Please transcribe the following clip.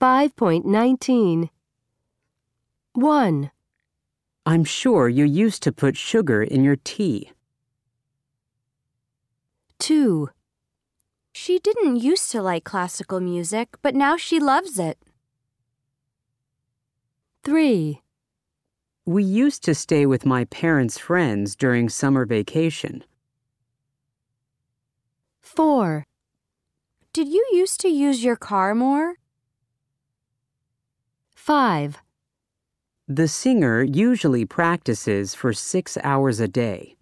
5.19 1, I'm sure you used to put sugar in your tea. 2, She didn't used to like classical music, but now she loves it. 3, We used to stay with my parents' friends during summer vacation. 4, Did you used to use your car more? 5. The singer usually practices for six hours a day.